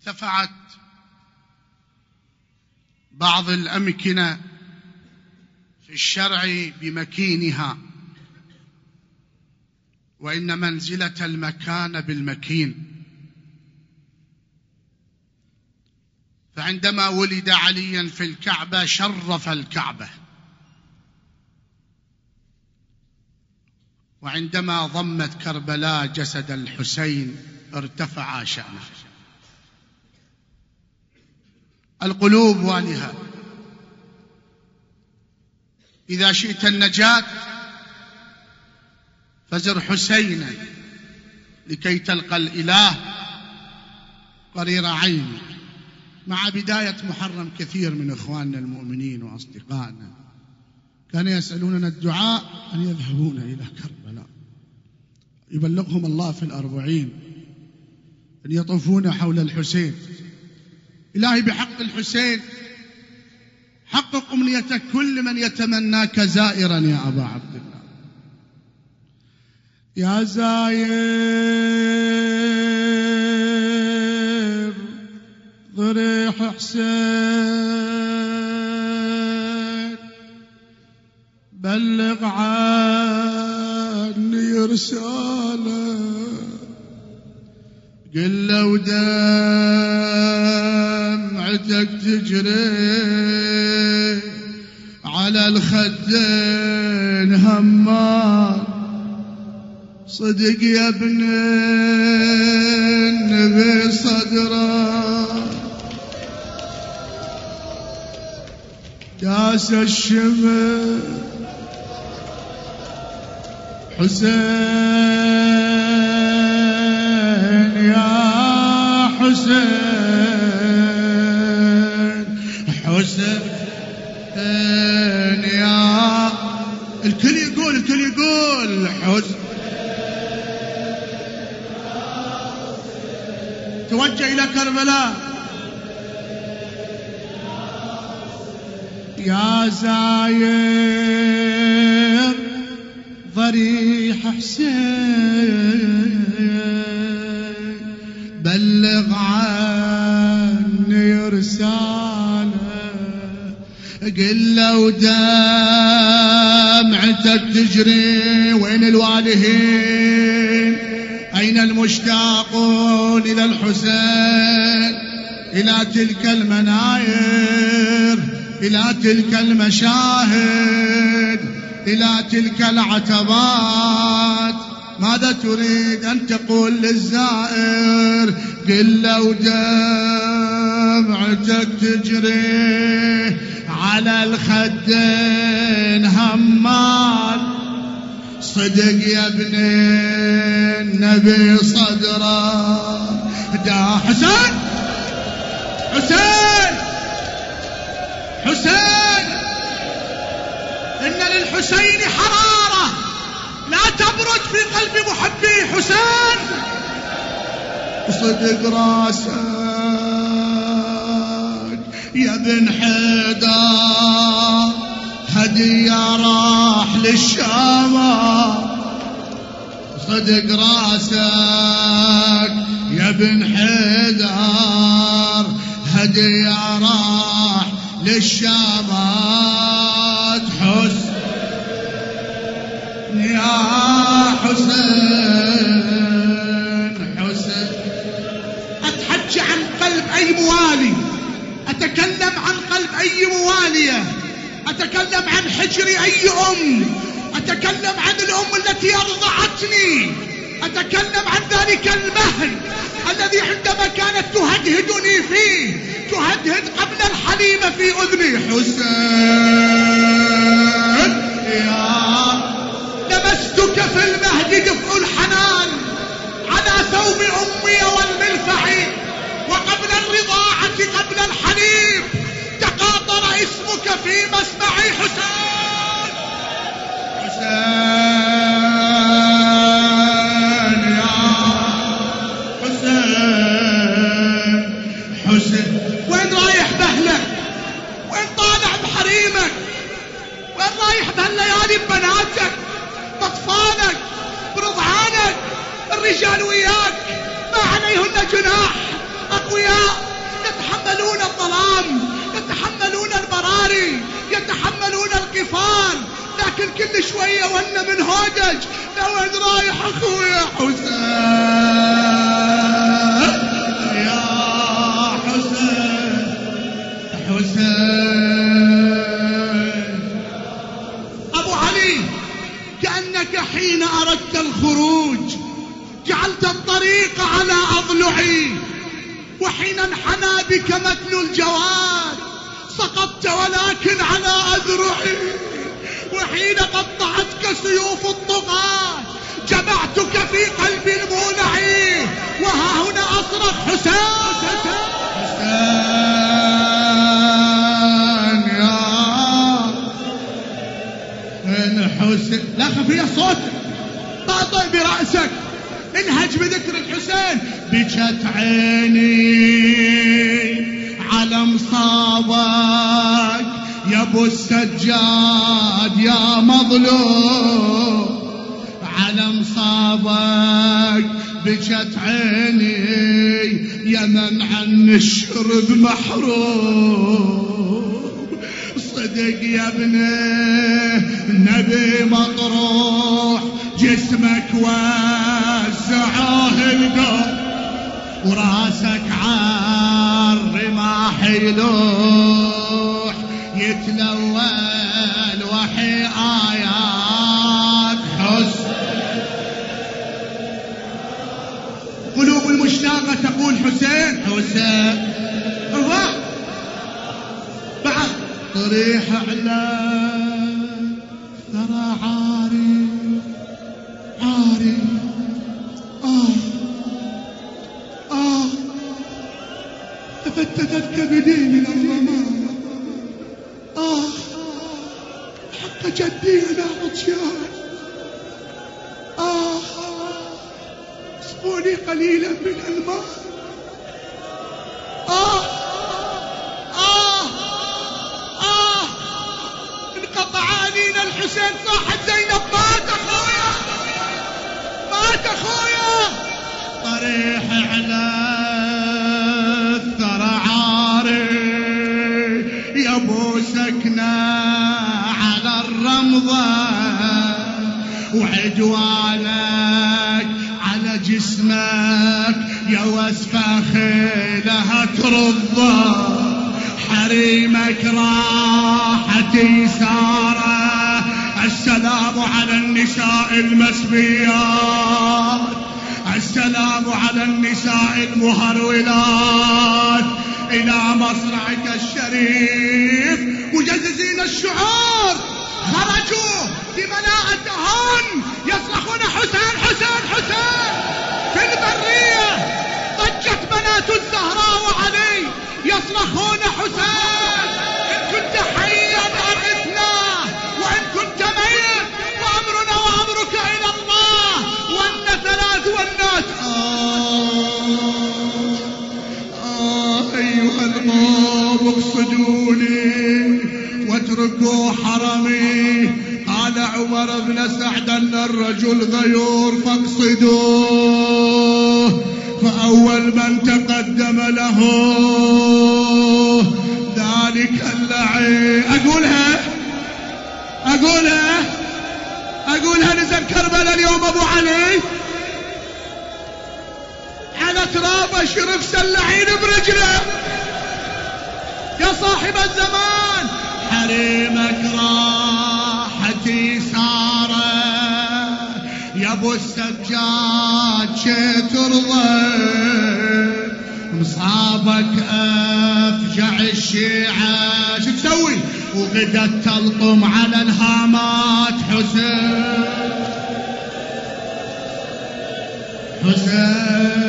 ارتفعت بعض الأمكنة في الشرع بمكينها وإن منزلة المكان بالمكين. فعندما ولد عليا في الكعبة شرف الكعبة. وعندما ضمت كربلاء جسد الحسين ارتفع شأنه. القلوب والهة إذا شئت النجاة فزر حسينا لكي تلقى الإله قرير عينك مع بداية محرم كثير من إخواننا المؤمنين وأصدقائنا كانوا يسألوننا الدعاء أن يذهبون إلى كربلاء. يبلغهم الله في الأربعين أن يطوفون حول الحسين. إلهي بحق الحسين حقق أمنية كل من يتمناك زائرا يا أبا عبد الله. يا زاير ضريح حسين بلغ عني رسالة. دمعتك تجري على الخدين همار. صدق يا ابن النبي صدره داس الشمس. حسين الكل يقول الكل يقول. حسين توجه إلى كربلاء. يا زاير ضريح حسين بلغ عني رسالة قل له دمعتك تجري وين الوالهين. أين المشتاقون إلى الحسين؟ إلى تلك المناير إلى تلك المشاهد إلى تلك العتبات. ماذا تريد أن تقول للزائر؟ قل له دمعتك تجري. على الخدين همال. صدق يا ابن النبي صدره دا حسين! حسين! حسين! إن للحسين حرارة. لا تبرد في قلب محبي حسين. صدق راسك يا بن حيدر هدية راح للشام صدق رأسك يا بن حيدر هدية راح للشامات حسن يا حسين. أي أم؟ أتكلم عن الأم التي أرضعتني. أتكلم عن ذلك المهل الذي عندما كانت تهدهدني فيه تهدهد قبل الحليم في أذني. حسين يا لمستك في المهد دفء الحنان على ثوب أمي والملفح وقبل الرضاعة قبل الحليب تقاطر اسمك في رايح بهالليالي ببناتك بأطفالك برضعانك الرجال وياك. ما عليهن جناح أقوياء يتحملون الظلام يتحملون البراري يتحملون القفال. لكن كل شوية ولا من هودج لوين رايح أخويا حسين؟ يا حسين حسين. حين أردت الخروج. جعلت الطريق على أضلعي. وحين انحنى بك مثل الجواد سقطت ولكن على أذرعي. وحين قطعتك سيوف الطغاة جمعتك في قلبي المولع. وها هنا أصرخ حسين حسين يا حسين لا خفية صوتك برأسك انهج بذكر الحسين. بكت عيني على مصابك. يا أبو السجاد يا مظلوم. على مصابك. بكت عيني يا من عن الشرب محروم صدق يا ابني النبي مطروح. جسمك وزعاه القوم وراسك عار رماح يلوح يتلول وحي آيات حسن قلوب المشتاقة تقول حسين حسين الله بعد طريح على تفتتت كبدي من الرماد آه حق جدي أنا عطشان آه اسقوني قليلا من الماء آه آه آه انقطع الحسين صاحت زينب مات أخويا مات أخويا طريح على يا ابو سكنة على الرمضة وعدوانك على جسمك يا وسفة خيلها ترضى. حريمك راحت يساره السلام على النساء المسبيات السلام على النساء المهرولات. إلى مصرعك الشريف مجززين الشعور خرجوا بمناعتهن يصرخون تقدم له. ذلك اللعين. أقولها؟ أقولها؟ أقولها نزل كربلاء اليوم أبو علي. على ترابه شرف سلعين برجله. يا صاحب الزمان. حريمك راحت يساره يا أبو السجاد شي ترضى مصابك أفجع الشيعة. شو تسوي؟ وغدت تلطم على الهامات. حسين. حسين.